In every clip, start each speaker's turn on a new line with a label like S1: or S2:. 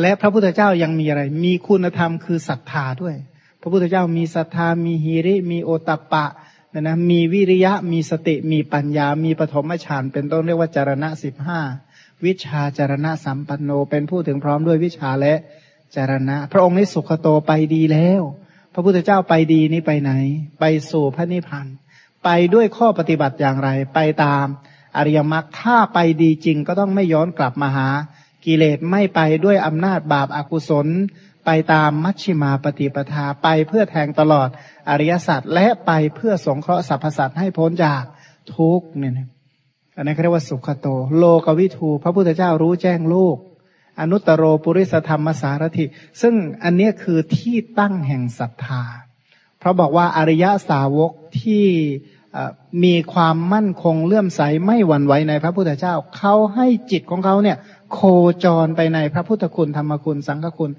S1: และพระพุทธเจ้ายังมีอะไร มีคุณธรรมคือศรัทธาด้วย พระพุทธเจ้ามีศรัทธา มีฮิริ มีโอตปปะนะนะ มีวิริยะ มีสติ มีปัญญา มีปฐมฌาน เป็นต้นเรียกว่าจารณะสิบห้า วิชาจารณะสัมปันโน เป็นผู้ถึงพร้อมด้วยวิชาและจารณะ พระองค์นี้สุขโตไปดีแล้ว พระพุทธเจ้าไปดีนี้ไปไหน ไปสู่พระนิพพาน ไปด้วยข้อปฏิบัติอย่างไร ไปตามอริยมรรค ถ้าไปดีจริงก็ต้องไม่ย้อนกลับมาหา กิเลสไม่ไปด้วยอำนาจบาปอากุศล ไปตามมัชชิมาปฏิปทาไปเพื่อแทงตลอดอริยสัจและไปเพื่อสงเคราะห์สรรพสัตว์ให้พ้นจากทุกเนี่ยอันนี้เรียกว่าสุขโต โลกวิทูพระพุทธเจ้ารู้แจ้งโลก อนุตตรโรปุริสธรรมสารถิ ซึ่งอันนี้คือที่ตั้งแห่งศรัทธา เพราะบอกว่าอริยสาวกที่มีความมั่นคงเลื่อมใสไม่หวั่นไหวในพระพุทธเจ้าเขาให้จิตของเขาเนี่ย โคจรไปในพระพุทธคุณธรรมคุณสังฆคุณ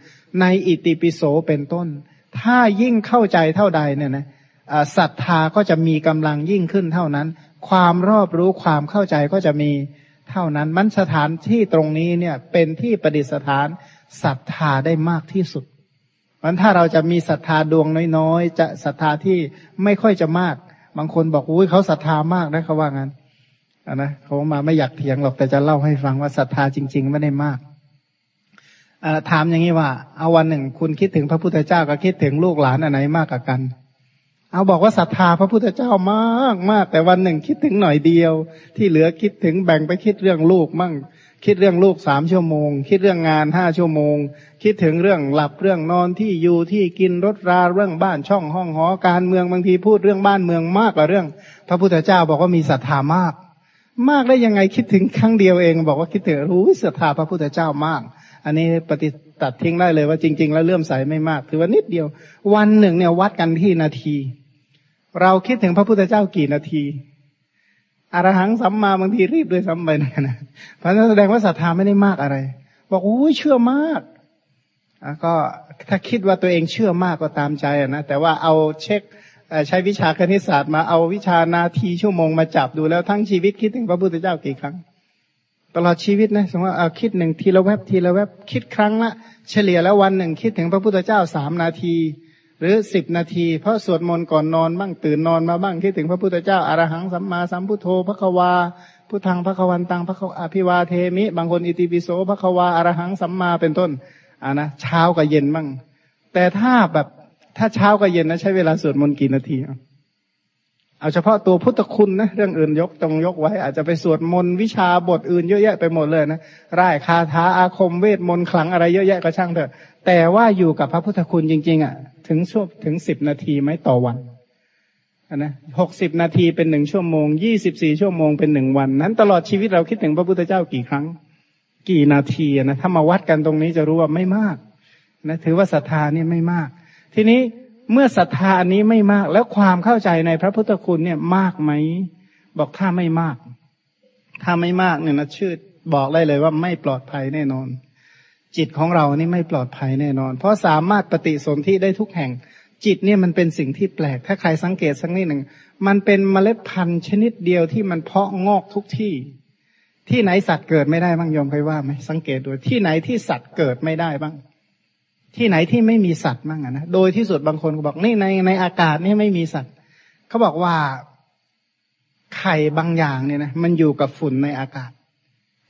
S1: ในอิติปิโสเป็นต้น ถ้ายิ่งเข้าใจเท่าใดเนี่ยนะศรัทธาก็จะมีกำลังยิ่งขึ้นเท่านั้น ความรอบรู้ความเข้าใจก็จะมีเท่านั้น มันสถานที่ตรงนี้เนี่ยเป็นที่ประดิษฐานศรัทธาได้มากที่สุดมันถ้าเราจะมีศรัทธาดวงน้อยๆ จะศรัทธาที่ไม่ค่อยจะมาก บางคนบอกอุ้ยเขาศรัทธามากนะเขาว่างั้น นนะเขามาไม่อยากเถียงหรอกแต่จะเล่าให้ฟังว่าศรัทธาจริง ๆ ไม่ได้มากถามอย่างนี้ว่า เอาวันหนึ่งคุณคิดถึงพระพุทธเจ้ากับคิดถึงลูกหลานอันไหนมากกว่ากัน เอาบอกว่าศรัทธาพระพุทธเจ้ามากมากแต่วันหนึ่งคิดถึงหน่อยเดียว ที่เหลือคิดถึงแบ่งไปคิดเรื่องลูกมั่ง คิดเรื่องลูกสามชั่วโมง คิดเรื่องงานห้าชั่วโมง คิดถึงเรื่องหลับเรื่องนอนที่อยู่ที่กินรถราเรื่องบ้านช่องห้องหอการเมืองบางทีพูดเรื่องบ้านเมืองมากกว่าเรื่อง พระพุทธเจ้าบอกว่ามีศรัทธามาก มากได้ยังไงคิดถึงครั้งเดียวเอง บอกว่าคิดถึงรู้ศรัทธาพระพุทธเจ้ามาก อันนี้ปฏิตัดทิ้งได้เลยว่าจริง ๆ แล้วเลื่อมใสไม่มาก ถือว่านิดเดียว วันหนึ่งเนี่ยวัดกันที่นาที เราคิดถึงพระพุทธเจ้ากี่นาทีอรหังสัมมาบางทีรีบด้วยซ้ำไปนะเพราะนั้นแสดงว่าศรัทธาไม่ได้มากอะไร บอกโอ้ยเชื่อมากก็ถ้าคิดว่าตัวเองเชื่อมากก็ตามใจนะแต่ว่าเอาเช็ค ใช้วิชาคณิตศาสตร์มาเอาวิชานาทีชั่วโมงมาจับดูแล้วทั้งชีวิตคิดถึงพระพุทธเจ้ากี่ครั้ง ตลอดชีวิตนะสมมติว่าเอาคิดหนึ่งทีละแวบทีละแวบคิดครั้งละเฉลี่ยแล้ววันหนึ่งคิดถึงพระพุทธเจ้าสามนาที หรือสิบนาที เพราะสวดมนต์ก่อนนอนบ้างตื่นนอนมาบ้างคิดถึงพระพุทธเจ้าอารหังสัมมาสัมพุทโธพระควาพุทธังพระควันตังพระอภิวาเทมิ บางคนอิติปิโสพระควาอารหังสัมมาเป็นต้นอ่านะเช้ากับเย็นบ้างแต่ถ้าแบบ ถ้าเช้ากับเย็นนะใช้เวลาสวดมนต์กี่นาทีเอาเฉพาะตัวพุทธคุณนะเรื่องอื่นยกตรงยกไว้ อาจจะไปสวดมนต์วิชาบทอื่นเยอะแยะไปหมดเลยนะร่ายคาถาอาคมเวทมนต์ขลังอะไรเยอะแยะก็ช่างเถอะ แต่ว่าอยู่กับพระพุทธคุณจริง ๆ อะ ถึงช่วงถึงสิบนาทีไหมต่อวันนะหกสิบนาทีเป็นหนึ่งชั่วโมงยี่สิบสี่ชั่วโมงเป็นหนึ่งวัน นั้นตลอดชีวิตเราคิดถึงพระพุทธเจ้ากี่ครั้ง กี่นาทีนะถ้ามาวัดกันตรงนี้จะรู้ว่าไม่มากนะถือว่าศรัทธาเนี่ยไม่มาก ทีนี้เมื่อศรัทธานี้ไม่มาก แล้วความเข้าใจในพระพุทธคุณเนี่ยมากไหม บอกถ้าไม่มาก ถ้าไม่มากเนี่ยนะชื่อบอกได้เลยว่าไม่ปลอดภัยแน่นอน จิตของเรานี่ไม่ปลอดภัยแน่นอน เพราะสามารถปฏิสนธิได้ทุกแห่ง จิตเนี่ยมันเป็นสิ่งที่แปลก ถ้าใครสังเกตสักนิดหนึ่งมันเป็นเมล็ดพันธุ์ชนิดเดียวที่มันเพาะงอกทุกที่ ที่ไหนสัตว์เกิดไม่ได้บ้างยอมเคยว่าไหมสังเกตดูที่ไหนที่สัตว์เกิดไม่ได้บ้าง ที่ไหนที่ไม่มีสัตว์มั่งนะโดยที่สุดบางคนก็บอกนี่ในในอากาศนี่ไม่มีสัตว์เขาบอกว่าไข่บางอย่างเนี่ยนะมันอยู่กับฝุ่นในอากาศ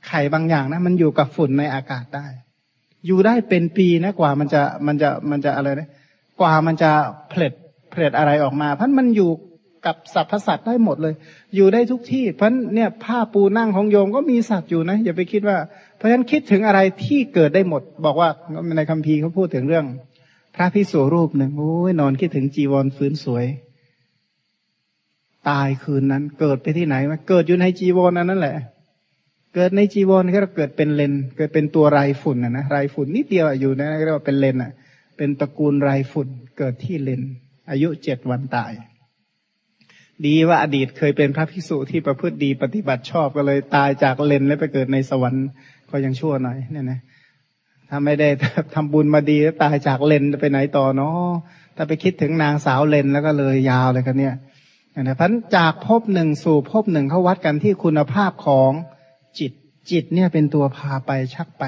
S1: ไข่บางอย่างนะ มันอยู่กับฝุ่นในอากาศได้ อยู่ได้เป็นปีนะกว่ามันจะมันจะมันจะอะไรนะกว่ามันจะผลิตผลิตอะไรออกมา เพราะมันอยู่กับสรรพสัตว์ได้หมดเลย อยู่ได้ทุกที่ เพราะเนี่ยผ้าปูนั่งของโยมก็มีสัตว์อยู่นะอย่าไปคิดว่า ราะฉะนั้นคิดถึงอะไรที่เกิดได้หมด บอกว่าในคัมภีร์เขาพูดถึงเรื่อง พระพิสุรูปหนึ่งโอ้ยนอนคิดถึงจีวรฟื้นสวย ตายคืนนั้น เกิดไปที่ไหนมาเกิดอยู่ในจีวรนั้นนั่นแหละ เกิดในจีวรก็เกิดเป็นเลนเกิดเป็นตัวไรฝุ่นนะนะไรฝุ่นนิดเดียวอยู่นะเรียกว่าเป็นเลนอะ เป็นตระกูลไรฝุ่น เกิดที่เลนอายุเจ็ดวันตาย ดีว่าอดีตเคยเป็นพระภิกษุที่ประพฤติดีปฏิบัติชอบก็เลยตายจากเลนแล้วไปเกิดในสวรรค์ ก็ยังชั่วหน่อยเนี่ยนะถ้าไม่ได้ทำบุญมาดีแล้วตายจากเลนไปไหนต่อเนาะถ้าไปคิดถึงนางสาวเลนแล้วก็เลยยาวเลยกันเนี่ยนะพันจากภพหนึ่งสู่ภพหนึ่งเขาวัดกันที่คุณภาพของจิตจิตเนี่ยเป็นตัวพาไปชักไป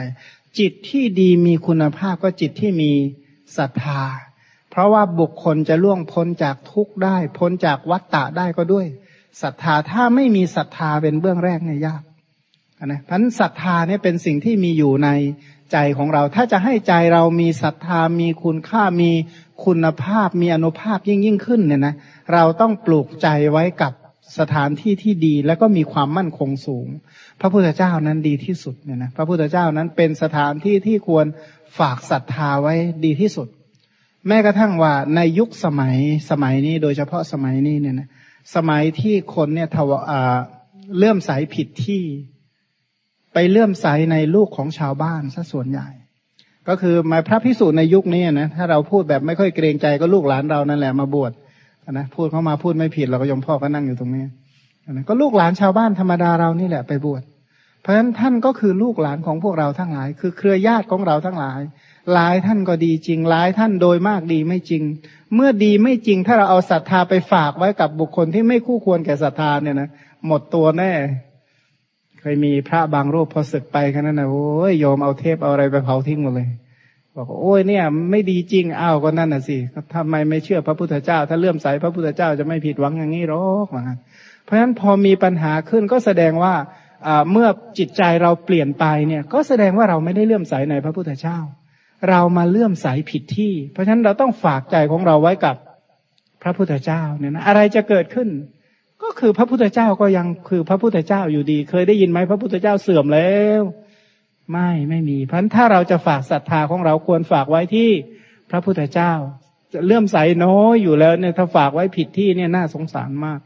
S1: จิตที่ดีมีคุณภาพก็จิตที่มีศรัทธา เพราะว่าบุคคลจะล่วงพ้นจากทุกข์ได้ พ้นจากวัฏฏะได้ก็ด้วยศรัทธาถ้าไม่มีศรัทธาเป็นเบื้องแรกเนี่ยยาก นะพันศรัทธาเนี่ยเป็นสิ่งที่มีอยู่ในใจของเรา ถ้าจะให้ใจเรามีศรัทธามีคุณค่ามีคุณภาพมีอนุภาพยิ่งยิ่งขึ้นเนี่ยนะเราต้องปลูกใจไว้กับสถานที่ที่ดีแล้วก็มีความมั่นคงสูง พระพุทธเจ้านั้นดีที่สุดเนี่ยนะพระพุทธเจ้านั้นเป็นสถานที่ที่ควรฝากศรัทธาไว้ดีที่สุด แม้กระทั่งว่าในยุคสมัยสมัยนี้โดยเฉพาะสมัยนี้เนี่ยนะสมัยที่คนเนี่ยทวเลื่อมใสผิดที่ ไปเลื่อมใสในลูกของชาวบ้านซะส่วนใหญ่ ก็คือหมายพระพิสูจน์ในยุคนี้นะถ้าเราพูดแบบไม่ค่อยเกรงใจก็ลูกหลานเรานั่นแหละมาบวชนะพูดเข้ามาพูดไม่ผิดเราก็ยมพ่อก็นั่งอยู่ตรงนี้นะก็ลูกหลานชาวบ้านธรรมดาเรานี่แหละไปบวชเพราะฉะนั้นท่านก็คือลูกหลานของพวกเราทั้งหลาย คือเครือญาติของเราทั้งหลาย หลายท่านก็ดีจริง หลายท่านโดยมากดีไม่จริง เมื่อดีไม่จริง ถ้าเราเอาศรัทธาไปฝากไว้กับบุคคลที่ไม่คู่ควรแก่ศรัทธาเนี่ยนะหมดตัวแน่ เคยมีพระบางรูปพอศึกไปแค่นั้นนะโอ้ยโยมเอาเทปเอาอะไรไปเผาทิ้งหมดเลย บอกโอ้ยเนี่ย ไม่ดีจริงอ้าวก็นั่นน่ะสิทำไมไม่เชื่อพระพุทธเจ้า ถ้าเลื่อมใสพระพุทธเจ้าจะไม่ผิดหวังอย่างนี้หรอกนะเพราะฉะนั้นพอมีปัญหาขึ้นก็แสดงว่าเมื่อจิตใจเราเปลี่ยนไปเนี่ย ก็แสดงว่าเราไม่ได้เลื่อมใสในพระพุทธเจ้า เรามาเลื่อมใสผิดที่ เพราะฉะนั้นเราต้องฝากใจของเราไว้กับพระพุทธเจ้าเนี่ยนะอะไรจะเกิดขึ้น คือพระพุทธเจ้าก็ยังคือพระพุทธเจ้าอยู่ดี เคยได้ยินไหมพระพุทธเจ้าเสื่อมแล้ว ไม่ไม่มีเพราะถ้าเราจะฝากศรัทธาของเราควรฝากไว้ที่พระพุทธเจ้า จะเลื่อมใสน้อยอยู่แล้วเนี่ยถ้าฝากไว้ผิดที่เนี่ยน่าสงสารมาก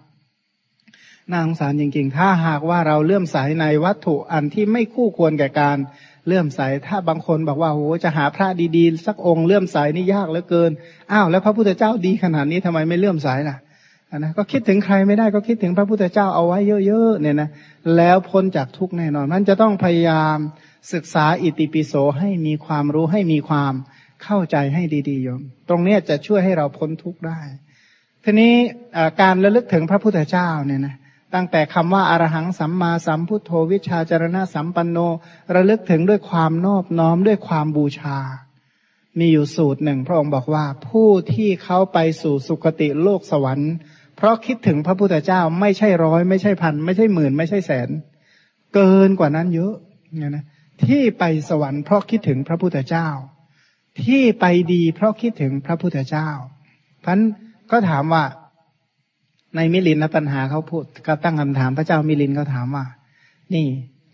S1: น่าสงสารจริงๆ ถ้าหากว่าเราเลื่อมใสในวัตถุอันที่ไม่คู่ควรแก่การเลื่อมใส ถ้าบางคนบอกว่าโอ้จะหาพระดีๆ สักองค์เลื่อมใสนี่ยากเหลือเกิน อ้าวแล้วพระพุทธเจ้าดีขนาดนี้ทำไมไม่เลื่อมใสล่ะ นะก็คิดถึงใครไม่ได้ก็คิดถึงพระพุทธเจ้าเอาไว้เยอะๆเนี่ยนะแล้วพ้นจากทุกแน่นอน มันจะต้องพยายามศึกษาอิติปิโสให้มีความรู้ให้มีความเข้าใจให้ดีๆโยม ตรงนี้จะช่วยให้เราพ้นทุกข์ได้ ทีนี้การระลึกถึงพระพุทธเจ้าเนี่ยนะตั้งแต่คำว่าอารหังสัมมาสัมพุทโธวิชาจารณะสัมปันโน ระลึกถึงด้วยความนอบน้อมด้วยความบูชา มีอยู่สูตรหนึ่ง พระองค์บอกว่าผู้ที่เขาไปสู่สุคติโลกสวรรค์ เพราะคิดถึงพระพุทธเจ้าไม่ใช่ร้อยไม่ใช่พันไม่ใช่หมื่นไม่ใช่แสน เกินกว่านั้นเยอะเนี่ยนะที่ไปสวรรค์เพราะคิดถึงพระพุทธเจ้า ที่ไปดีเพราะคิดถึงพระพุทธเจ้าพันก็ถามว่า ในมิลินปัญหาเขาพูดก็ตั้งคำถามพระเจ้ามิลินเขาถามว่า นี่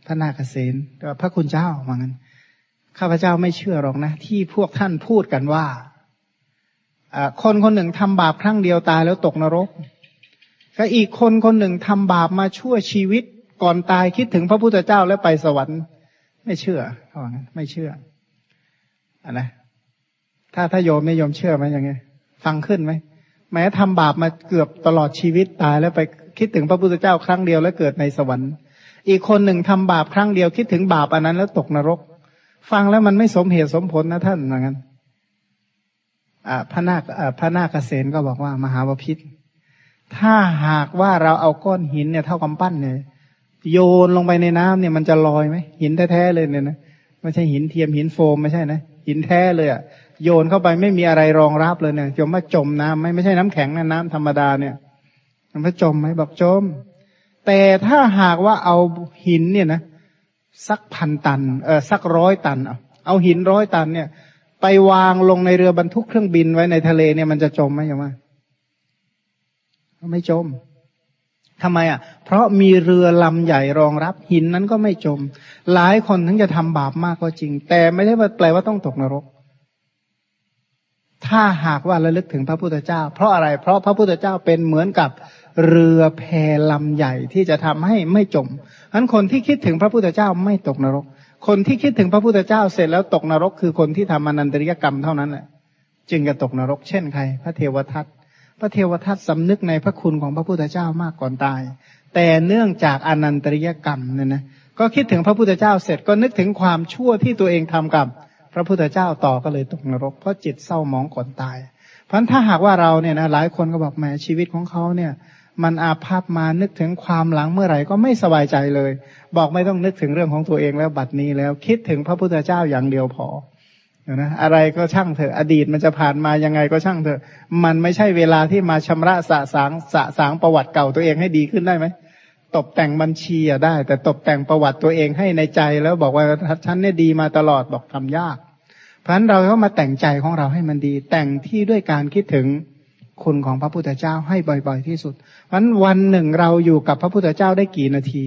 S1: พระนาคเษนพระคุณเจ้าว่างั้นข้าพเจ้าไม่เชื่อหรอกนะ ที่พวกท่านพูดกันว่าคนคนหนึ่งทำบาปครั้งเดียวตายแล้วตกนรก ก็อีกคนคนหนึ่งทำบาปมาชั่วชีวิตก่อนตายคิดถึงพระพุทธเจ้าแล้วไปสวรรค์ ไม่เชื่อเขาบอกงั้นไม่เชื่ออันนะถ้าถ้าโยมไม่ยอมเชื่อไหมอย่างไงฟังขึ้นไหมแม้ทำบาปมาเกือบตลอดชีวิตตายแล้วไปคิดถึงพระพุทธเจ้าครั้งเดียวแล้วเกิดในสวรรค์ อีกคนหนึ่งทำบาปครั้งเดียวคิดถึงบาปอันนั้นแล้วตกนรก ฟังแล้วมันไม่สมเหตุสมผลนะท่านอย่างนั้นพระนาคพระนาคเกษนก็บอกว่ามหาวพิษ ถ้าหากว่าเราเอาก้อนหินเนี่ยเท่ากำปั้นเนี่ยโยนลงไปในน้ำเนี่ยมันจะลอยไหมหินแท้ๆเลยเนี่ยนะไม่ใช่หินเทียมหินโฟมไม่ใช่นะหินแท้เลยอะ่ะโยนเข้าไปไม่มีอะไรรองรับเลยเนี่ยจมว่าจมน้ำไม่ไม่ใช่น้ำแข็งนะน้ำธรรมดาเนี่ยมันจะจมไหมบอกจม แต่ถ้าหากว่าเอาหินเนี่ยนะสักพันตันเออสักร้อยตันเอาเอาหินร้อยตันเนี่ย ไปวางลงในเรือบรรทุกเครื่องบินไว้ในทะเลเนี่ยมันจะจมไหมยังไง ไม่จมทำไมอะ เพราะมีเรือลำใหญ่รองรับหินนั้นก็ไม่จม หลายคนทั้งจะทำบาปมากก็จริง แต่ไม่ได้แปลว่าต้องตกนรก ถ้าหากว่าระลึกถึงพระพุทธเจ้า เพราะอะไร เพราะพระพุทธเจ้าเป็นเหมือนกับเรือแพลำใหญ่ที่จะทำให้ไม่จมฉะนั้นคนที่คิดถึงพระพุทธเจ้าไม่ตกนรก คนที่คิดถึงพระพุทธเจ้าเสร็จแล้วตกนรก คือคนที่ทำอนันตริยกรรมเท่านั้นแหละ จึงจะตกนรก เช่นใคร พระเทวทัต พระเทวทัตสำนึกในพระคุณของพระพุทธเจ้ามากก่อนตาย แต่เนื่องจากอนันตริยกรรมเนี่ยนะก็คิดถึงพระพุทธเจ้าเสร็จก็นึกถึงความชั่วที่ตัวเองทำกับพระพุทธเจ้าต่อก็เลยตกนรก เพราะจิตเศร้ามองก่อนตาย เพราะถ้าหากว่าเราเนี่ยนะหลายคนก็บอกแหมชีวิตของเขาเนี่ย มันอาภัพมานึกถึงความหลังเมื่อไหร่ก็ไม่สบายใจเลย บอกไม่ต้องนึกถึงเรื่องของตัวเองแล้วบัดนี้แล้วคิดถึงพระพุทธเจ้าอย่างเดียวพอ นะอะไรก็ช่างเถอะอดีตมันจะผ่านมายังไงก็ช่างเถอะ มันไม่ใช่เวลาที่มาชำระสะสางสะสางประวัติเก่าตัวเองให้ดีขึ้นได้ไหมตกแต่งบัญชีอะได้ แต่ตกแต่งประวัติตัวเองให้ในใจแล้วบอกว่าฉันเนี่ยดีมาตลอดบอกทำยาก เพราะฉะนั้นเราก็มาแต่งใจของเราให้มันดี แต่งที่ด้วยการคิดถึงคุณของพระพุทธเจ้าให้บ่อย ๆ ที่สุดเพราะนั้นวันหนึ่งเราอยู่กับพระพุทธเจ้าได้กี่นาที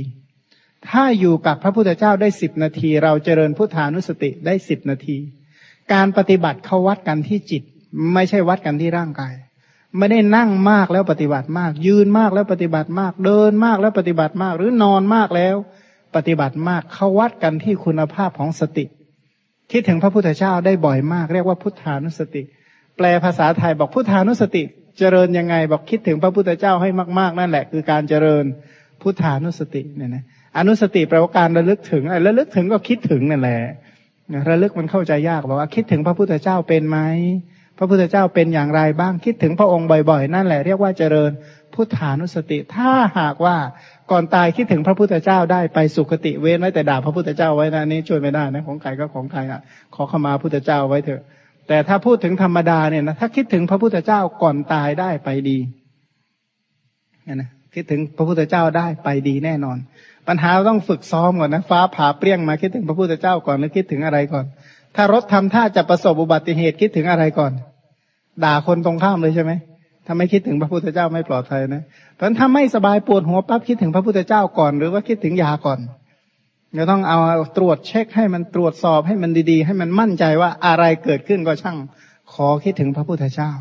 S1: ถ้าอยู่กับพระพุทธเจ้าได้สิบนาที เราเจริญพุทธานุสติได้สิบนาที การปฏิบัติเขาวัดกันที่จิต ไม่ใช่วัดกันที่ร่างกาย ไม่ได้นั่งมากแล้วปฏิบัติมาก ยืนมากแล้วปฏิบัติมาก เดินมากแล้วปฏิบัติมาก หรือนอนมากแล้ว ปฏิบัติมากเขาวัดกันที่คุณภาพของสติ คิดถึงพระพุทธเจ้าได้บ่อยมาก เรียกว่าพุทธานุสติ แปลภาษาไทยบอกพุทธานุสติ เจริญยังไง บอกคิดถึงพระพุทธเจ้าให้มาก ๆ นั่นแหละ คือการเจริญพุทธานุสติเนี่ยนะอนุสติแปลว่าการระลึกถึงไอ้ระลึกถึงก็คิดถึงนั่นแหละ ระลึกมันเข้าใจยากบอกว่าคิดถึงพระพุทธเจ้าเป็นไหมพระพุทธเจ้าเป็นอย่างไรบ้างคิดถึงพระองค์บ่อย ๆ นั่นแหละเรียกว่าเจริญพุทธานุสติ ถ้าหากว่าก่อนตายคิดถึงพระพุทธเจ้าได้ไปสุคติเว้นไว้แต่ด่าพระพุทธเจ้าไว้นะนี่ช่วยไม่ได้นะของใครก็ของใครอะ ขอขมาพุทธเจ้าไว้เถอะ แต่ถ้าพูดถึงธรรมดาเนี่ยนะถ้าคิดถึงพระพุทธเจ้าก่อนตายได้ไปดีนะคิดถึงพระพุทธเจ้าได้ไปดีแน่นอน ปัญหาต้องฝึกซ้อมก่อนนะฟ้าผ่าเปรี้ยงมาคิดถึงพระพุทธเจ้าก่อนหรือคิดถึงอะไรก่อน ถ้ารถทำท่าจะประสบอุบัติเหตุคิดถึงอะไรก่อน ด่าคนตรงข้ามเลยใช่ไหมถ้าไม่คิดถึงพระพุทธเจ้าไม่ปลอดภัยนะเพราะถ้าไม่สบายปวดหัวปั๊บคิดถึงพระพุทธเจ้าก่อน หรือว่าคิดถึงยาก่อนเราต้องเอาตรวจเช็คให้มันตรวจสอบให้มันดีๆ ให้มันมั่นใจว่าอะไรเกิดขึ้นก็ช่าง ขอคิดถึงพระพุทธเจ้า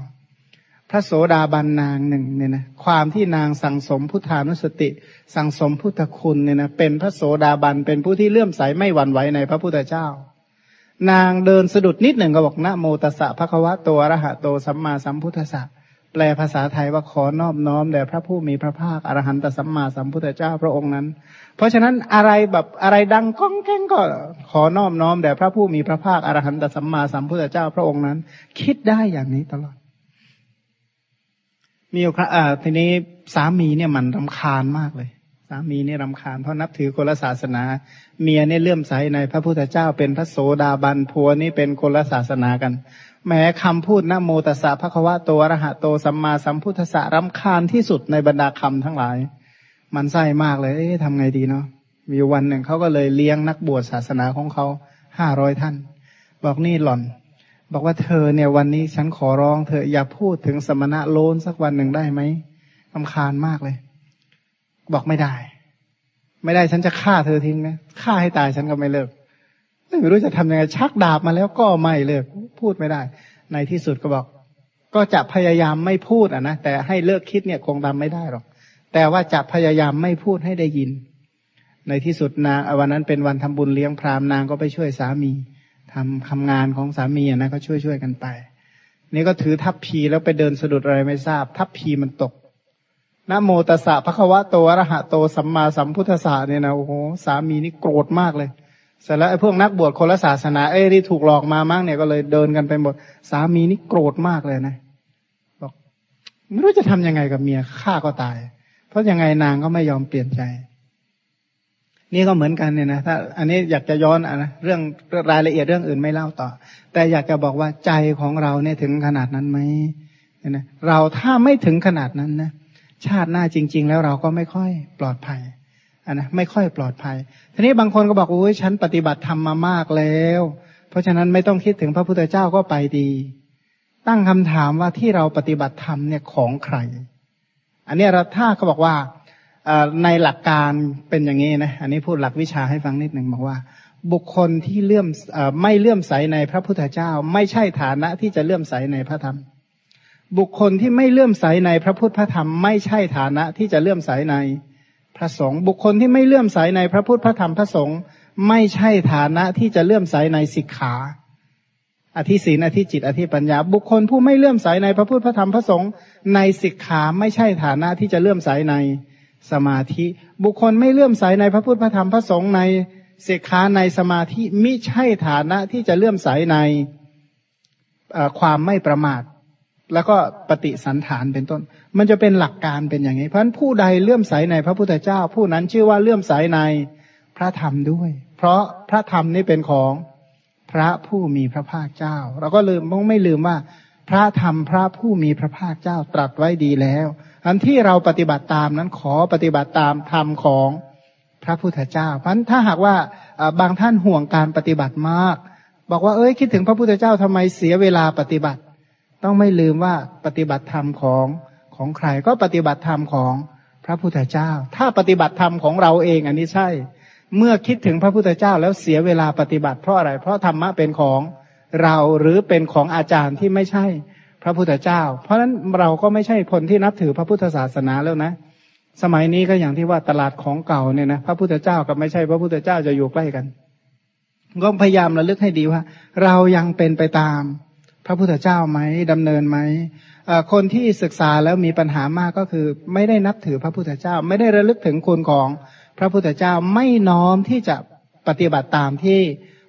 S1: พระโสดาบันนางหนึ่งเนี่ยนะความที่นางสั่งสมพุทธานุสติ สั่งสมพุทธคุณเนี่ยนะเป็นพระโสดาบันเป็นผู้ที่เลื่อมใสไม่หวั่นไหวในพระพุทธเจ้า นางเดินสะดุดนิดหนึ่งก็บอกนะโมตัสสะภะคะวะโตอรหะโตสัมมาสัมพุทธะแปลภาษาไทยว่าขอนอบน้อมแด่พระผู้มีพระภาคอรหันตสัมมาสัมพุทธเจ้าพระองค์นั้น เพราะฉะนั้นอะไรแบบอะไรดังก้องแก้งก็ขอนอบน้อมแด่พระผู้มีพระภาคอรหันตสัมมาสัมพุทธเจ้าพระองค์นั้น คิดได้อย่างนี้ตลอด มีอยู่ครับทีนี้สามีเนี่ยมันรำคาญมากเลย สามีเนี่ยรำคาญเพราะนับถือคนละศาสนา เมียเนี่ยเลื่อมใสในพระพุทธเจ้าเป็นพระโสดาบันผัวนี่เป็นคนละศาสนากัน แม้คำพูดนะโมตัสสะพระควะโตอรหะโตสัมมาสัมพุทธะรำคาญที่สุดในบรรดาคำทั้งหลาย มันไส้มากเลยเอ๊ะทำไงดีเนาะมีวันหนึ่งเขาก็เลยเลี้ยงนักบวชศาสนาของเขาห้าร้อยท่าน บอกนี่หล่อน บอกว่าเธอเนี่ยวันนี้ฉันขอร้องเธออย่าพูดถึงสมณะโลนสักวันหนึ่งได้ไหมลำคาญมากเลย บอกไม่ได้ ไม่ได้ฉันจะฆ่าเธอทิ้งนะฆ่าให้ตายฉันก็ไม่เลิก ไม่รู้จะทำยังไงชักดาบมาแล้วก็ไม่เลิก พูดไม่ได้ ในที่สุดก็บอก ก็จะพยายามไม่พูดอะนะแต่ให้เลิกคิดเนี่ยคงทำไม่ได้หรอก แต่ว่าจะพยายามไม่พูดให้ได้ยิน ในที่สุดนางวันนั้นเป็นวันทำบุญเลี้ยงพรามนางก็ไปช่วยสามี ทำทำงานของสามีนะก็ช่วยช่วยกันไป นี่ก็ถือทัพพีแล้วไปเดินสะดุดอะไรไม่ทราบ ทัพพีมันตกนะโมตสะพระควะโตอรหะโตสัมมาสัมพุทธะเนี่ยนะโอ้โหสามีนี่โกรธมากเลยเสร็จแล้วไอ้พวกนักบวชคนละศาสนาเอ้ยที่ถูกหลอกมามั้งเนี่ยก็เลยเดินกันไปหมดสามีนี่โกรธมากเลยนะบอกไม่รู้จะทำยังไงกับเมียฆ่าก็ตาย เพราะยังไงนางก็ไม่ยอมเปลี่ยนใจ นี่ก็เหมือนกันเนี่ยนะถ้า อันนี้อยากจะย้อนอะนะเรื่องรายละเอียดเรื่องอื่นไม่เล่าต่อ แต่อยากจะบอกว่าใจของเราเนี่ยถึงขนาดนั้นไหมเนี่ยนะเราถ้าไม่ถึงขนาดนั้นนะชาติหน้าจริง ๆ แล้วเราก็ไม่ค่อยปลอดภัยอันนะไม่ค่อยปลอดภัย ทีนี้บางคนก็บอกโอ้ยฉันปฏิบัติธรรมมามากแล้ว เพราะฉะนั้นไม่ต้องคิดถึงพระพุทธเจ้าก็ไปดี ตั้งคำถามว่าที่เราปฏิบัติธรรมเนี่ยของใคร อันนี้เราถ้าเขาบอกว่า ในหลักการเป็นอย่างนี้นะ อันนี้พูดหลักวิชาให้ฟังนิดหนึ่งบอกว่า บุคคลที่เลื่อมไม่เลื่อมใสในพระพุทธเจ้า ไม่ใช่ฐานะที่จะเลื่อมใสในพระธรรม บุคคลที่ไม่เลื่อมใสในพระพุทธพระธรรม ไม่ใช่ฐานะที่จะเลื่อมใสในพระสงฆ์บุคคลที่ไม่เลื่อมใสในพระพุทธพระธรรมพระสงฆ์ไม่ใช่ฐานะที่จะเลื่อมใสในสิกขา อธิศีนอธิจิต อธิปัญญา บุคคลผู้ไม่เลื่อมใสในพระพุทธพระธรรมพระสงฆ์ในสิกขาไม่ใช่ฐานะที่จะเลื่อมใสใน สมาธิ บุคคลไม่เลื่อมใสในพระพุทธพระธรรมพระสงฆ์ในเสกขาในสมาธิมิใช่ฐานะที่จะเลื่อมใสในความไม่ประมาท แล้วก็ปฏิสันฐานเป็นต้น มันจะเป็นหลักการเป็นอย่างนี้เพราะฉะนั้นผู้ใดเลื่อมใสในพระพุทธเจ้า ผู้นั้นชื่อว่าเลื่อมใสในพระธรรมด้วย เพราะพระธรรมนี่เป็นของพระผู้มีพระภาคเจ้า เราก็ลืมต้องไม่ลืมว่า พระธรรมพระผู้มีพระภาคเจ้าตรัสไว้ดีแล้ว อันที่เราปฏิบัติตามนั้นขอปฏิบัติตามธรรมของพระพุทธเจ้า เพราะถ้าหากว่าบางท่านห่วงการปฏิบัติมาก บอกว่าเอ้ยคิดถึงพระพุทธเจ้าทำไมเสียเวลาปฏิบัติ ต้องไม่ลืมว่าปฏิบัติธรรมของของใครก็ปฏิบัติธรรมของพระพุทธเจ้า ถ้าปฏิบัติธรรมของเราเองอันนี้ใช่ เมื่อคิดถึงพระพุทธเจ้าแล้วเสียเวลาปฏิบัติเพราะอะไร เพราะธรรมะเป็นของเราหรือเป็นของอาจารย์ที่ไม่ใช่ ระพุทธเจ้า เพราะฉะนั้นเราก็ไม่ใช่คนที่นับถือพระพุทธศาสนาแล้วนะ สมัยนี้ก็อย่างที่ว่าตลาดของเก่าเนี่ยนะพระพุทธเจ้ากับไม่ใช่พระพุทธเจ้าจะอยู่ใกล้กันก็พยายามระลึกให้ดีว่า เรายังเป็นไปตาม พระพุทธเจ้าไหมดำเนินไหมคนที่ศึกษาแล้วมีปัญหามากก็คือ ไม่ได้นับถือพระพุทธเจ้า ไม่ได้ระลึกถึงคุณของพระพุทธเจ้าไม่น้อมที่จะปฏิบัติตามที่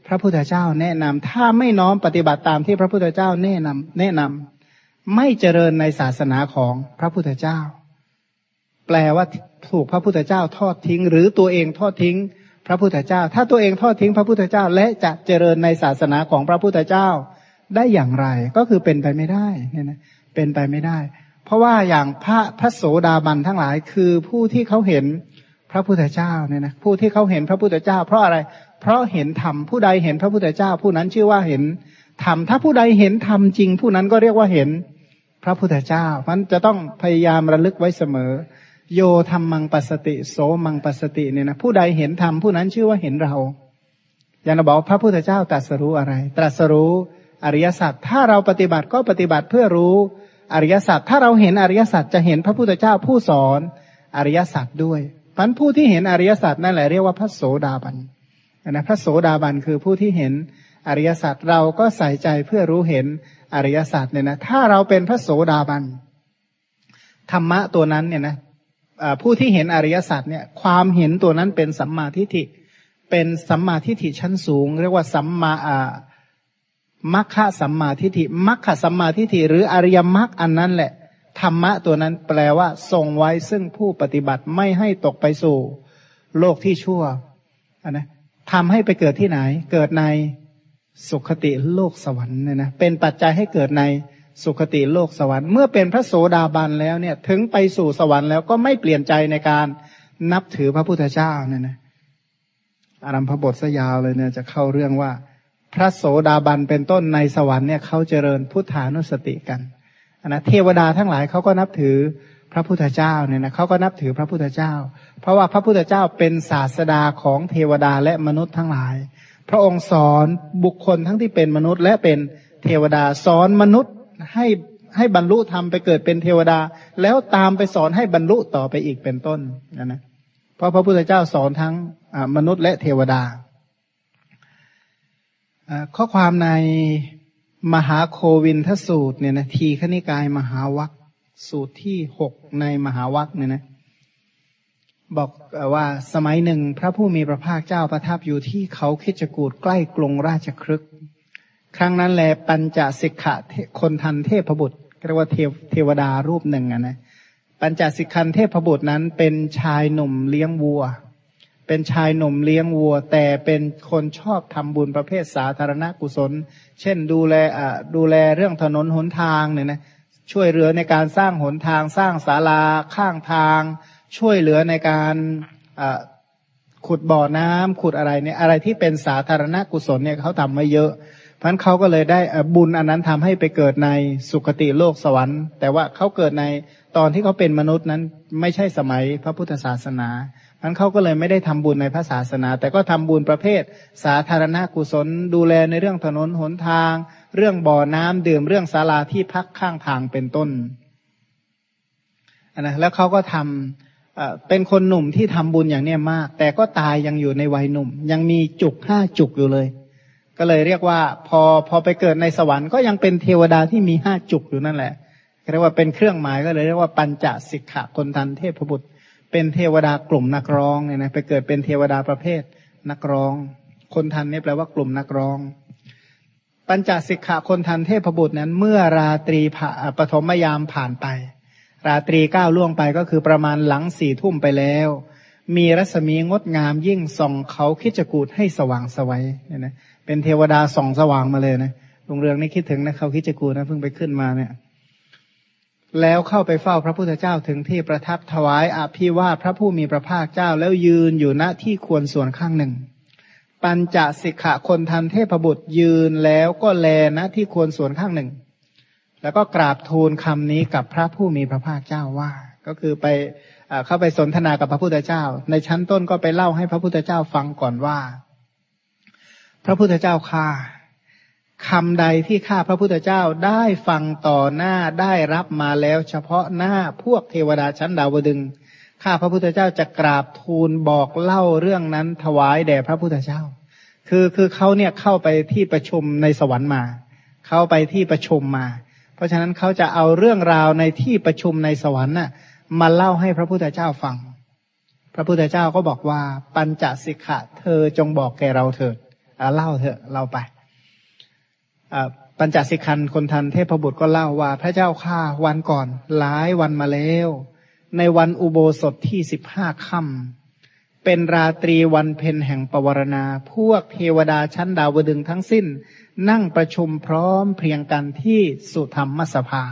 S1: พระพุทธเจ้าแนะนำถ้าไม่น้อมปฏิบัติตามที่พระพุทธเจ้าแนะนำแนะนำ ไม่เจริญในศาสนาของพระพุทธเจ้า แปลว่าถูกพระพุทธเจ้าทอดทิ้ง หรือตัวเองทอดทิ้ง พระพุทธเจ้า ถ้าตัวเองทอดทิ้งพระพุทธเจ้า และจะเจริญในศาสนาของพระพุทธเจ้าได้อย่างไรก็คือเป็นไปไม่ได้เนี่ยนะเป็นไปไม่ได้ เพราะว่าอย่างพระพระโสดาบันทั้งหลายคือผู้ที่เขาเห็นพระพุทธเจ้าเนี่ยนะผู้ที่เขาเห็นพระพุทธเจ้า เพราะอะไร เพราะเห็นธรรมผู้ใดเห็นพระพุทธเจ้า ผู้นั้นชื่อว่าเห็นธรรมถ้าผู้ใดเห็นธรรมจริง ผู้นั้นก็เรียกว่าเห็น ระพุทธเจ้ามันจะต้องพยายามระลึกไว้เสมอ โยธรรมังปัสติ โสมังปัสติเนี่ยนะผู้ใดเห็นธรรมผู้นั้นชื่อว่าเห็นเรา อย่างเราบอกพระพุทธเจ้าตรัสรู้อะไร ตรัสรู้อริยสัจถ้าเราปฏิบัติก็ปฏิบัติเพื่อรู้อริยสัจถ้าเราเห็นอริยสัจจะเห็นพระพุทธเจ้าผู้สอนอริยสัจด้วยพันผู้ที่เห็นอริยสัจนั่นแหละเรียกว่าพระโสดาบันนะพระโสดาบันคือผู้ที่เห็นอริยสัจเราก็ใส่ใจเพื่อรู้เห็น อริยสัจเนี่ยนะถ้าเราเป็นพระโสดาบันธรรมะตัวนั้นเนี่ยนะผู้ที่เห็นอริยสัจเนี่ยความเห็นตัวนั้นเป็นสัมมาทิฏฐิเป็นสัมมาทิฏฐิชั้นสูง เรียกว่าสัมมาอ่ามัคคะสัมมาทิฏฐิมัคคะสัมมาทิฏฐิหรืออริยมรรคอันนั้นแหละ ธรรมะตัวนั้นแปลว่าทรงไว้ซึ่งผู้ปฏิบัติไม่ให้ตกไปสู่ โลกที่ชั่วนะทำให้ไปเกิดที่ไหน เกิดใน สุขติโลกสวรรค์เนี่ยนะเป็นปัจจัยให้เกิดในสุขติโลกสวรรค์เมื่อเป็นพระโสดาบันแล้วเนี่ย ถึงไปสู่สวรรค์แล้วก็ไม่เปลี่ยนใจในการนับถือพระพุทธเจ้าเนี่ยนะอารัมพบทสยาวเลยเนี่ยจะเข้าเรื่องว่า พระโสดาบันเป็นต้นในสวรรค์เนี่ยเขาเจริญพุทธานุสติกันนะเทวดาทั้งหลายเขาก็นับถือพระพุทธเจ้าเนี่ยนะเขาก็นับถือพระพุทธเจ้า เพราะว่าพระพุทธเจ้าเป็นศาสดาของเทวดาและมนุษย์ทั้งหลาย พระองค์สอนบุคคลทั้งที่เป็นมนุษย์ และเป็นเทวดาสอนมนุษย์ให้ให้บรรลุธรรมไปเกิดเป็นเทวดา แล้วตามไปสอนให้บรรลุต่อไปอีกเป็นต้นนะนะเพราะพระพุทธเจ้าสอนทั้งมนุษย์และเทวดา ข้อความในมหาโควินทสูตรเนี่ยนะทีขณิกายมหาวัคสูตรที่หกในมหาวัคเนี่ยนะ บอกว่าสมัยหนึ่งพระผู้มีพระภาคเจ้าประทับอยู่ที่เขาคิจกูดใกล้กรุงราชครึก ครั้งนั้นแลปัญจสิกขะคนทันเทพบุตรเรียกว่าเทวดารูปหนึ่งนะ ปัญจสิกขันเทพบุตรนั้นเป็นชายหนุ่มเลี้ยงวัว เป็นชายหนุ่มเลี้ยงวัว แต่เป็นคนชอบทำบุญประเภทสาธารณกุศล เช่นดูแลดูแลเรื่องถนนหนทางเนี่ยนะช่วยเหลือในการสร้างหนทางสร้างศาลาข้างทาง ช่วยเหลือในการขุดบ่อน้ำขุดอะไรเนี่ยอะไรที่เป็นสาธารณกุศลเนี่ยเขาทำมาเยอะเพราะเขาก็เลยได้บุญอันนั้นทำให้ไปเกิดในสุคติโลกสวรรค์ แต่ว่าเขาเกิดในตอนที่เขาเป็นมนุษย์นั้นไม่ใช่สมัยพระพุทธศาสนานั้นเขาก็เลยไม่ได้ทำบุญในพระศาสนา แต่ก็ทำบุญประเภท สาธารณกุศล ดูแลในเรื่องถนนหนทาง เรื่องบ่อน้ำดื่มเรื่องศาลาที่พักข้างทางเป็นต้นนะแล้วเขาก็ทำ เป็นคนหนุ่มที่ทำบุญอย่างเนี้ยมาก แต่ก็ตายยังอยู่ในวัยหนุ่ม ยังมีจุกห้าจุกอยู่เลย ก็เลยเรียกว่า พอพอไปเกิดในสวรรค์ก็ยังเป็นเทวดาที่มีห้าจุกอยู่นั่นแหละเรียกว่าเป็นเครื่องหมายก็เลยเรียกว่าปัญจสิกขะคนทันเทพบุตร เป็นเทวดากลุ่มนักร้องเนี่ยนะไปเกิดเป็นเทวดาประเภทนักร้อง คนทันนี่แปลว่ากลุ่มนักร้อง ปัญจสิกขาคนทันเทพบุตรนั้น เมื่อราตรีปฐมยามผ่านไป ราตรีก้าวล่วงไปก็คือประมาณหลังสี่ทุ่มไปแล้ว มีรัศมีงดงามยิ่งส่องเขาคิดจกูดให้สว่างสวัยเนี่ยนะเป็นเทวดาส่องสว่างมาเลยนะลุงเรืองนี่คิดถึงนะเขาคิดจกูดนะเพิ่งไปขึ้นมาเนี่ย แล้วเข้าไปเฝ้าพระพุทธเจ้าถึงที่ประทับถวายอภิวาพระผู้มีพระภาคเจ้าแล้วยืนอยู่ณที่ควรส่วนข้างหนึ่ง ปัญจสิกขะคนทันเทพบุตรยืนแล้วก็แลณที่ควรส่วนข้างหนึ่ง แล้วก็กราบทูลคำนี้กับพระผู้มีพระภาคเจ้าว่า ก็คือไปเข้าไปสนทนากับพระพุทธเจ้า ในชั้นต้นก็ไปเล่าให้พระพุทธเจ้าฟังก่อนว่า พระพุทธเจ้าค่าคำใดที่ข้าพระพุทธเจ้าได้ฟังต่อหน้าได้รับมาแล้วเฉพาะหน้าพวกเทวดาชั้นดาวดึงข้าพระพุทธเจ้าจะกราบทูลบอกเล่าเรื่องนั้นถวายแด่พระพุทธเจ้า คือคือเขาเนี่ยเข้าไปที่ประชุมในสวรรค์มา เข้าไปที่ประชุมมา เพราะฉะนั้นเขาจะเอาเรื่องราวในที่ประชุมในสวรรค์น่ะมาเล่าให้พระพุทธเจ้าฟัง พระพุทธเจ้าก็บอกว่า ปัญจสิกขะเธอจงบอกแกเราเถิดเล่าเถอะเล่าไปปัญจสิกันคนทันเทพบุตรก็เล่าว่า พระเจ้าข้าวันก่อน หลายวันมาแล้ว ในวันอุโบสถที่สิบห้าค่ำเป็นราตรีวันเพ็ญแห่งปวารณา พวกเทวดาชั้นดาวดึงทั้งสิ้น นั่งประชุมพร้อมเพียงกันที่สุธรรมสภา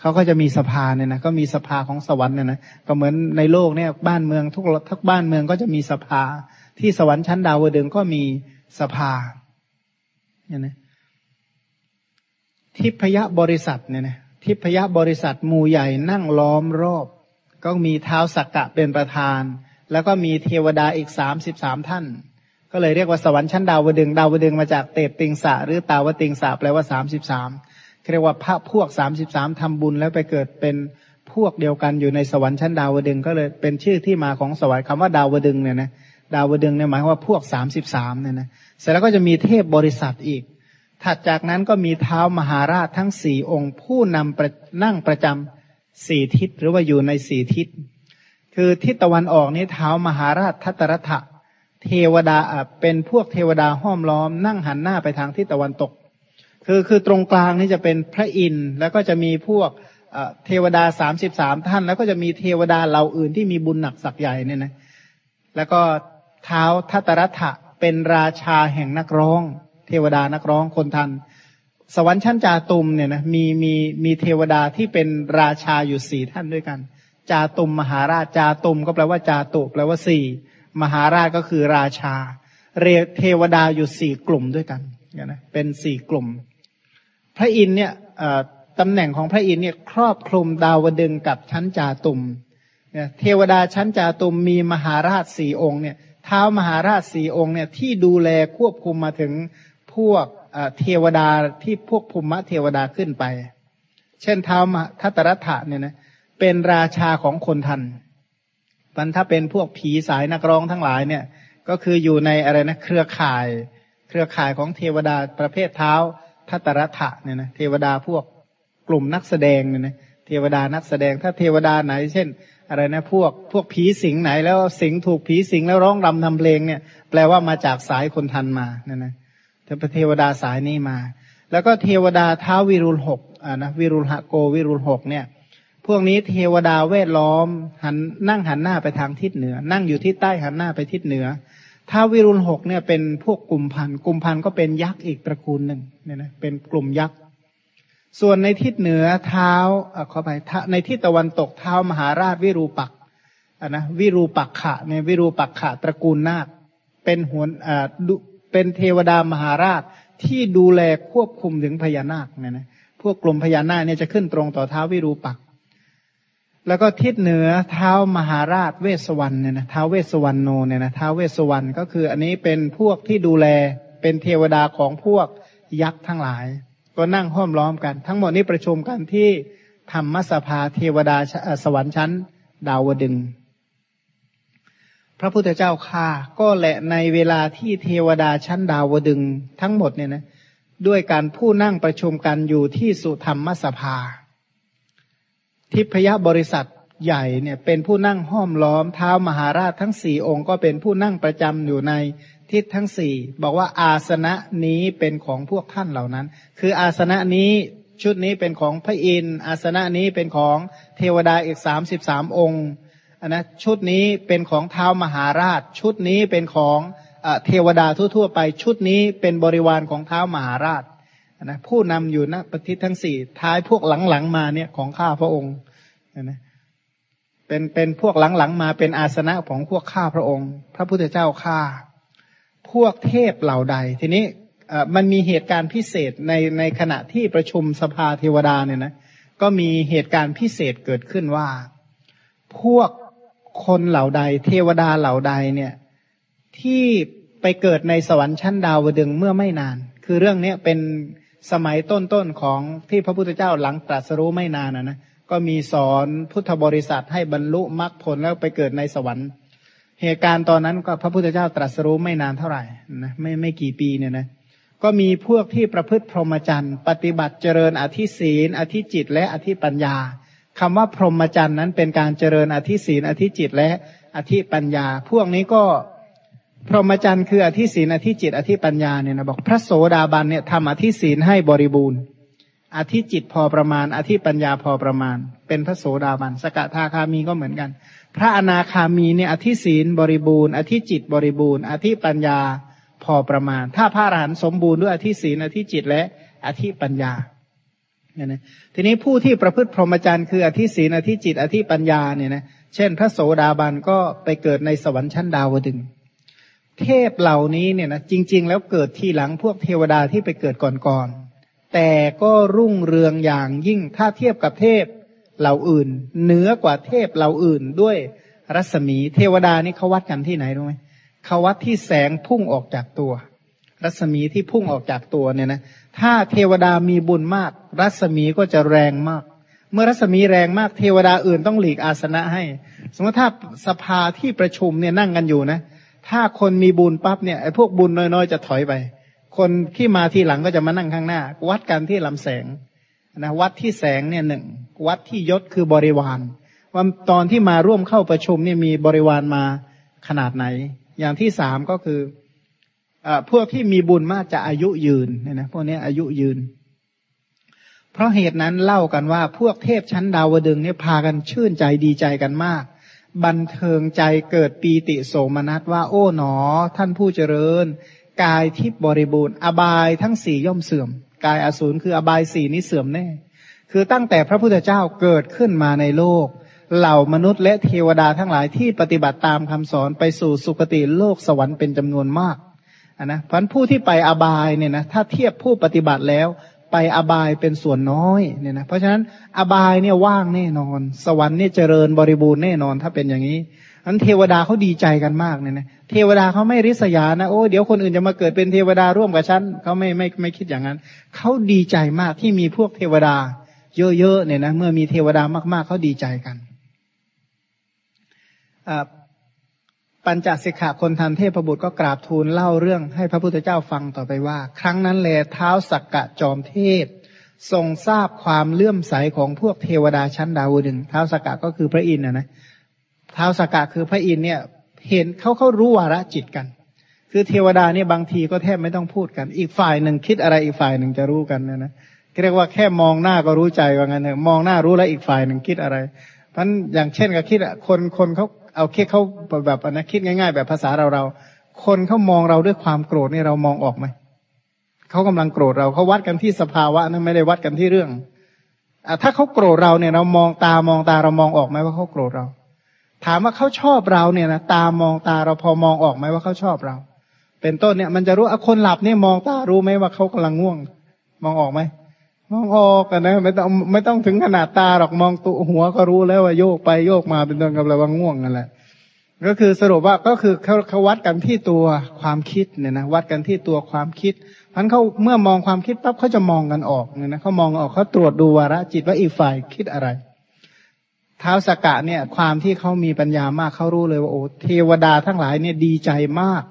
S1: เขาก็จะมีสภาเนี่ยนะก็มีสภาของสวรรค์เนี่ยนะก็เหมือนในโลกเนี่ยบ้านเมืองทุกทุกบ้านเมืองก็จะมีสภา ที่สวรรค์ชั้นดาวดึงก็มีสภาเนี่ยนะทิพยบริษัทเนี่ยนะทิพยบริษัทหมู่ใหญ่นั่งล้อมรอบ ก็มีเท้าสักกะเป็นประธาน แล้วก็มีเทวดาอีกสามสิบสามท่าน ก็เลยเรียกว่าสวรรค์ชั้นดาวดึงดาวดึงมาจากเตปติงสะหรือตาวติงสะแปลว่าสามสิบสามเรียกว่าพระพวกสามสิบสามทำบุญแล้วไปเกิดเป็นพวกเดียวกันอยู่ในสวรรค์ชั้นดาวดึงก็เลยเป็นชื่อที่มาของสวรรค์คำว่าดาวดึงเนี่ยนะดาวดึงเนี่ยหมายว่าพวกสามสิบสามเนี่ยนะเสร็จแล้วก็จะมีเทพบริษัทอีก ถัดจากนั้นก็มีเท้ามหาราชทั้งสี่องค์ ผู้นำนั่งประจำสี่ทิศหรือว่าอยู่ในสี่ทิศ คือทิศตะวันออกนี้เท้ามหาราชทัตรถะ เทวดาเป็นพวกเทวดาห้อมล้อม นั่งหันหน้าไปทางทิศตะวันตก คือคือตรงกลางนี่จะเป็นพระอินทร์แล้วก็จะมีพวกเทวดาสามสิบสามท่าน แล้วก็จะมีเทวดาเหล่าอื่นที่มีบุญหนักสักใหญ่เนี่ยนะแล้วก็เท้าทัตรถะเป็นราชาแห่งนักร้อง เทวดานักร้องคนทัน สวรรค์ชั้นจาตุมเนี่ยนะมีมีมีเทวดาที่เป็นราชาอยู่สี่ท่านด้วยกัน จาตุมมหาราชจาตุมก็แปลว่าจาตุแปลว่าสี่ มหาราชก็คือราชา เรเทวดาอยู่สี่กลุ่มด้วยกันเนี่ยนะเป็นสี่กลุ่ม พระอินเนี่ยตำแหน่งของพระอินเนี่ยครอบคลุมดาวดึงกับชั้นจาตุมเนี่ยเทวดาชั้นจาตุมมีมหาราชสี่องค์เนี่ยเท้ามหาราชสี่องค์เนี่ยที่ดูแลควบคุมมาถึงพวกเทวดาที่พวกภูมิเทวดาขึ้นไป เช่นท้าวทัตรัฐะเนี่ยนะเป็นราชาของคนทัน มันถ้าเป็นพวกผีสายนักร้องทั้งหลายเนี่ย ก็คืออยู่ในอะไรนะเครือข่าย เครือข่ายของเทวดาประเภทเท้าทัตรัฐะเนี่ยนะเทวดาพวกกลุ่มนักแสดงเนี่ยนะเทวดานักแสดงถ้าเทวดาไหน เช่น อะไรนะพวกพวกผีสิงไหนแล้วสิงถูกผีสิงแล้วร้องรำทำเพลงเนี่ย แปลว่ามาจากสายคนทันมาเนี่ยนะเทวดาสายนี้มา แล้วก็เทวดาเท้าวิรุณหกอ่านะวิรุณหโกวิรุณหกเนี่ย พวกนี้เทวดาเวทล้อม หันนั่งหันหน้าไปทางทิศเหนือ นั่งอยู่ที่ใต้หันหน้าไปทิศเหนือท้าวิรุณหกเนี่ยเป็นพวกกลุ่มพันกลุ่มพันก็เป็นยักษ์อีกตระกูลหนึ่งเนี่ยนะเป็นกลุ่มยักษ์ส่วนในทิศเหนือเท้าอ่าขอไปในทิศตะวันตกเท้ามหาราชวิรูปักอ่านะวิรูปักขะเนี่ยวิรูปักขะตระกูลนาคเป็นหัวอ่าเป็นเทวดามหาราชที่ดูแลควบคุมถึงพญานาคเนี่ยนะพวกกลุ่มพญานาคเนี่ยจะขึ้นตรงต่อเท้าวิรูปัก แล้วก็ทิศเหนือเท้ามหาราชเวสวรรณเนี่ยนะเท้าเวสวรรณโนเนี่ยนะเท้าเวสวรรณก็คืออันนี้เป็นพวกที่ดูแลเป็นเทวดาของพวกยักษ์ทั้งหลาย ก็นั่งห้อมล้อมกัน ทั้งหมดนี้ประชุมกันที่ธรรมสภาเทวดาสวรรค์ชั้น ดาวดึง พระพุทธเจ้าค่าก็แหละในเวลาที่เทวดาชั้นดาวดึง ทั้งหมดเนี่ยนะด้วยการผู้นั่งประชุมกันอยู่ที่สุธรรมสภา ทิพยบริษัทใหญ่เนี่ยเป็นผู้นั่งห้อมล้อมเท้ามหาราชทั้งสี่องค์ ก็เป็นผู้นั่งประจำอยู่ในทิศทั้งสี่บอกว่าอาสนะนี้เป็นของพวกท่านเหล่านั้น คืออาสนะนี้ชุดนี้เป็นของพระอินทร์อาสนะนี้เป็นของเทวดาอีกสามสิบสามองค์อันนะชุดนี้เป็นของเท้ามหาราช ชุดนี้เป็นของเทวดาทั่วๆไป ชุดนี้เป็นบริวารของเท้ามหาราช นะผู้นำอยู่ณปฏิทั้งสี่ท้ายพวกหลังๆมาเนี่ยของข้าพระองค์นะเป็นเป็นพวกหลังๆมาเป็นอาสนะของพวกข้าพระองค์ พระพุทธเจ้าข้าพวกเทพเหล่าใด ทีนี้มันมีเหตุการณ์พิเศษในในขณะที่ประชุมสภาเทวดาเนี่ยนะก็มีเหตุการณ์พิเศษเกิดขึ้นว่า พวกคนเหล่าใด เทวดาเหล่าใดเนี่ยที่ไปเกิดในสวรรค์ชั้นดาวดึงเมื่อไม่นาน คือเรื่องนี้เป็น สมัยต้นๆของที่พระพุทธเจ้าหลังตรัสรู้ไม่นานนะนะก็มีสอนพุทธบริษัทให้บรรลุมรรคผลแล้วไปเกิดในสวรรค์ เหตุการณ์ตอนนั้นก็พระพุทธเจ้าตรัสรู้ไม่นานเท่าไหร่นะไม่ไม่กี่ปีเนี่ยนะก็มีพวกที่ประพฤติพรหมจรรย์ปฏิบัติเจริญอธิศีลอธิจิต และอธิปัญญาคำว่าพรหมจรรย์นั้นเป็นการเจริญอธิศีลอธิจิต และอธิปัญญา พวกนี้ก็ พรหมจรรย์คืออธิศีลอธิจิต อธิปัญญาเนี่ยนะบอกพระโสดาบันเนี่ยทำอธิศีลให้บริบูรณ์ อธิจิตพอประมาณ อธิปัญญาพอประมาณ เป็นพระโสดาบัน สกทาคามีก็เหมือนกัน พระอนาคามีเนี่ยอธิศีลบริบูรณ์ อธิจิตบริบูรณ์ อธิปัญญาพอประมาณ ถ้าพระอรหันต์สมบูรณ์ด้วยอธิศีลอธิจิตและอธิปัญญาเนี่ยนะทีนี้ผู้ที่ประพฤติพรหมจรรย์คืออธิศีลอธิจิต อธิปัญญาเนี่ยนะเช่น พระโสดาบันก็ไปเกิดในสวรรค์ชั้นดาวดึง เทพเหล่านี้เนี่ยนะจริง ๆ แล้วเกิดทีหลังพวกเทวดาที่ไปเกิดก่อนๆแต่ก็รุ่งเรืองอย่างยิ่งถ้าเทียบกับเทพเหล่าอื่นเหนือกว่าเทพเหล่าอื่นด้วยรัศมีเทวดานี่เขาวัดกันที่ไหนรู้ไหมเขาวัดที่แสงพุ่งออกจากตัว รัศมีที่พุ่งออกจากตัวเนี่ยนะถ้าเทวดามีบุญมาก รัศมีก็จะแรงมาก เมื่อรัศมีแรงมากเทวดาอื่นต้องหลีกอาสนะให้ สมมติถ้าสภาที่ประชุมเนี่ยนั่งกันอยู่นะ ถ้าคนมีบุญปั๊บเนี่ยไอ้พวกบุญน้อยๆ จะถอยไป คนที่มาทีหลังก็จะมานั่งข้างหน้า วัดกันที่ลำแสงนะวัดที่แสงเนี่ยหนึ่งวัดที่ยศคือบริวารว่าตอนที่มาร่วมเข้าประชุมเนี่ยมีบริวารมาขนาดไหน อย่างที่สามก็คืออพวกที่มีบุญมากจะอายุยืนเนี่ยนะพวกนี้อายุยืน เพราะเหตุนั้นเล่ากันว่าพวกเทพชั้นดาวดึงเนี่ยพากันชื่นใจดีใจกันมาก บันเทิงใจเกิดปีติโสมนัสว่า โอ้หนอ ท่านผู้เจริญ กายทิพย์บริบูรณ์ อบายทั้งสี่ย่อมเสื่อม กายอสูรคืออบายสี่นี้เสื่อมแน่ คือตั้งแต่พระพุทธเจ้าเกิดขึ้นมาในโลก เหล่ามนุษย์และเทวดาทั้งหลายที่ปฏิบัติตามคำสอนไปสู่สุคติโลกสวรรค์เป็นจำนวนมากนนะพันผู้ที่ไปอบายเนี่ยนะถ้าเทียบผู้ปฏิบัติแล้ว ไปอบายเป็นส่วนน้อยเนี่ยนะเพราะฉะนั้นอบายเนี่ยว่างแน่นอน สวรรค์เนี่ยเจริญบริบูรณ์แน่นอนถ้าเป็นอย่างนี้นั้นเทวดาเขาดีใจกันมากเนี่ยนะเทวดาเขาไม่ริษยานะโอ้เดี๋ยวคนอื่นจะมาเกิดเป็นเทวดาร่วมกับฉันเขาไม่ไม่ไม่คิดอย่างนั้นเขาดีใจมากที่มีพวกเทวดา เยอะๆเนี่ยนะเมื่อมีเทวดามากๆเขาดีใจกันอ่า ปัญจสิกขาคนทันเทพบุตรก็กราบทูลเล่าเรื่องให้พระพุทธเจ้าฟังต่อไปว่า ครั้งนั้นแลเท้าสักกะจอมเทพ ทรงทราบความเลื่อมใสของพวกเทวดาชั้นดาวดึงเท้าสักกะก็คือพระอินทร์นะนะเท้าสักกะคือพระอินทร์เนี่ยเห็นเขาเขารู้วาระจิตกัน คือเทวดาเนี่ยบางทีก็แทบไม่ต้องพูดกัน อีกฝ่ายหนึ่งคิดอะไรอีกฝ่ายหนึ่งจะรู้กันนะนะเรียกว่าแค่มองหน้าก็รู้ใจว่างั้นเถอะมองหน้ารู้แล้วอีกฝ่ายหนึ่งคิดอะไรเพราะอย่างเช่นกับคิดอะคนคนเขา เอาแค่เขาแบบนะคิดง่ายๆ แบบภาษาเราเรา คนเขามองเราด้วยความโกรธนี่เรามองออกไหมเขากำลังโกรธเราเขาวัดกันที่สภาวะนะไม่ได้วัดกันที่เรื่องอถ้าเขาโกรธเราเนี่ยเรามองตามองตาเรามองออกไหมว่าเขาโกรธเรา ถามว่าเขาชอบเราเนี่ยนะตามองตาเราพอมองออกไหมว่าเขาชอบเรา เป็นต้นเนี่ยมันจะรู้คนหลับเนี่ยมองตารู้ไหมว่าเขากำลังง่วง มองออกไหม มองออกนะไม่ต้องไม่ต้องถึงขนาดตาหรอกมองตัวหัวก็รู้แล้วว่าโยกไปโยกมาเป็นต้นกับระวังง่วงนั่นแหละก็คือสรุปว่าก็คือเขาเขาวัดกันที่ตัวความคิดเนี่ยนะวัดกันที่ตัวความคิดพันเขาเมื่อมองความคิดปั๊บเขาจะมองกันออกเนี่ยนะเขามองออกเขาตรวจดูวาระจิตว่าอีกฝ่ายคิดอะไร เท้าสกะเนี่ย ความที่เขามีปัญญามากเขารู้เลยว่าโอ้เทวดาทั้งหลายเนี่ยดีใจมาก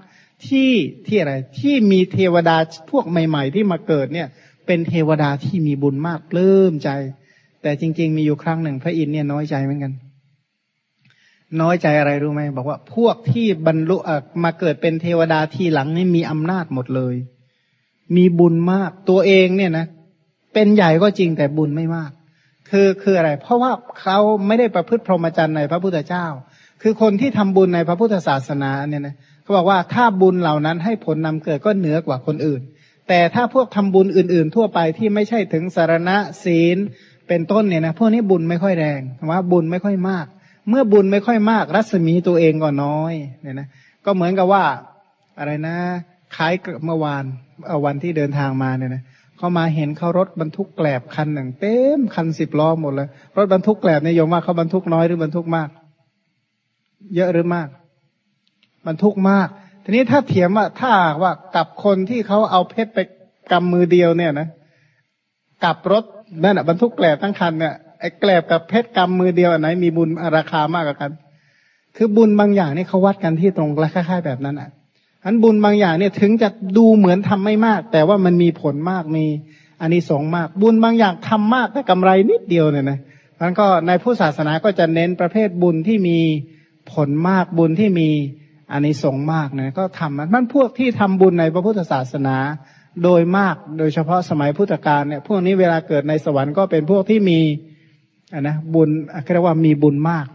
S1: ที่ที่อะไรที่มีเทวดาพวกใหม่ ๆ ที่มาเกิดเนี่ย เป็นเทวดาที่มีบุญมากเลิ่มใจ แต่จริง ๆ มีอยู่ครั้งหนึ่งพระอินทร์เนี่ยน้อยใจเหมือนกัน น้อยใจอะไรรู้ไหมบอกว่าพวกที่บรรลุมาเกิดเป็นเทวดาทีหลังนี่มีอำนาจหมดเลย มีบุญมากตัวเองเนี่ยนะเป็นใหญ่ก็จริงแต่บุญไม่มาก คือคืออะไร เพราะว่าเขาไม่ได้ประพฤติพรหมจรรย์ในพระพุทธเจ้า คือคนที่ทำบุญในพระพุทธศาสนาเนี่ยนะเขาบอกว่าถ้าบุญเหล่านั้นให้ผลนำเกิดก็เหนือกว่าคนอื่น แต่ถ้าพวกทำบุญอื่น ๆ ทั่วไปที่ไม่ใช่ถึงสารณะศีลเป็นต้นเนี่ยนะพวกนี้บุญไม่ค่อยแรงว่าบุญไม่ค่อยมาก เมื่อบุญไม่ค่อยมาก รัศมีตัวเองก็น้อยเนี่ยนะก็เหมือนกับว่าอะไรนะขายเมื่อวานเอาวันที่เดินทางมาเนี่ยนะเขามาเห็นเขารถบรรทุกแกลบคันหนึ่งเต็มคันสิบล้อหมดเลยรถบรรทุกแกลบเนี่ยยมว่าเขาบรรทุกน้อยหรือบรรทุกมาก เยอะหรือมาก บรรทุกมาก ทีนี้ถ้าเถียมว่าถ้าว่ากับคนที่เขาเอาเพชรไปกำมือเดียวเนี่ยนะกับรถนั่นอะบรรทุกแกลบทั้งคันเนี่ยไอ้แกลบกับเพชรกำมือเดียวอันไหนมีบุญราคามากกว่ากัน คือบุญบางอย่างนี่เขาวัดกันที่ตรงและคล้ายๆแบบนั้นอะอันบุญบางอย่างเนี่ยถึงจะดูเหมือนทำไม่มาก แต่ว่ามันมีผลมากมีอันนี้สงมาก บุญบางอย่างทำมากแต่กำไรนิดเดียวเนี่ยนะมันก็ในผู้ศาสนาก็จะเน้นประเภทบุญที่มีผลมากบุญที่มี อันนี้สงมากนะก็ทำมันมันพวกที่ทำบุญในพระพุทธศาสนา โดยมากโดยเฉพาะสมัยพุทธกาลเนี่ยพวกนี้เวลาเกิดในสวรรค์ก็เป็นพวกที่มีอะนะบุญเรียกว่ามีบุญมาก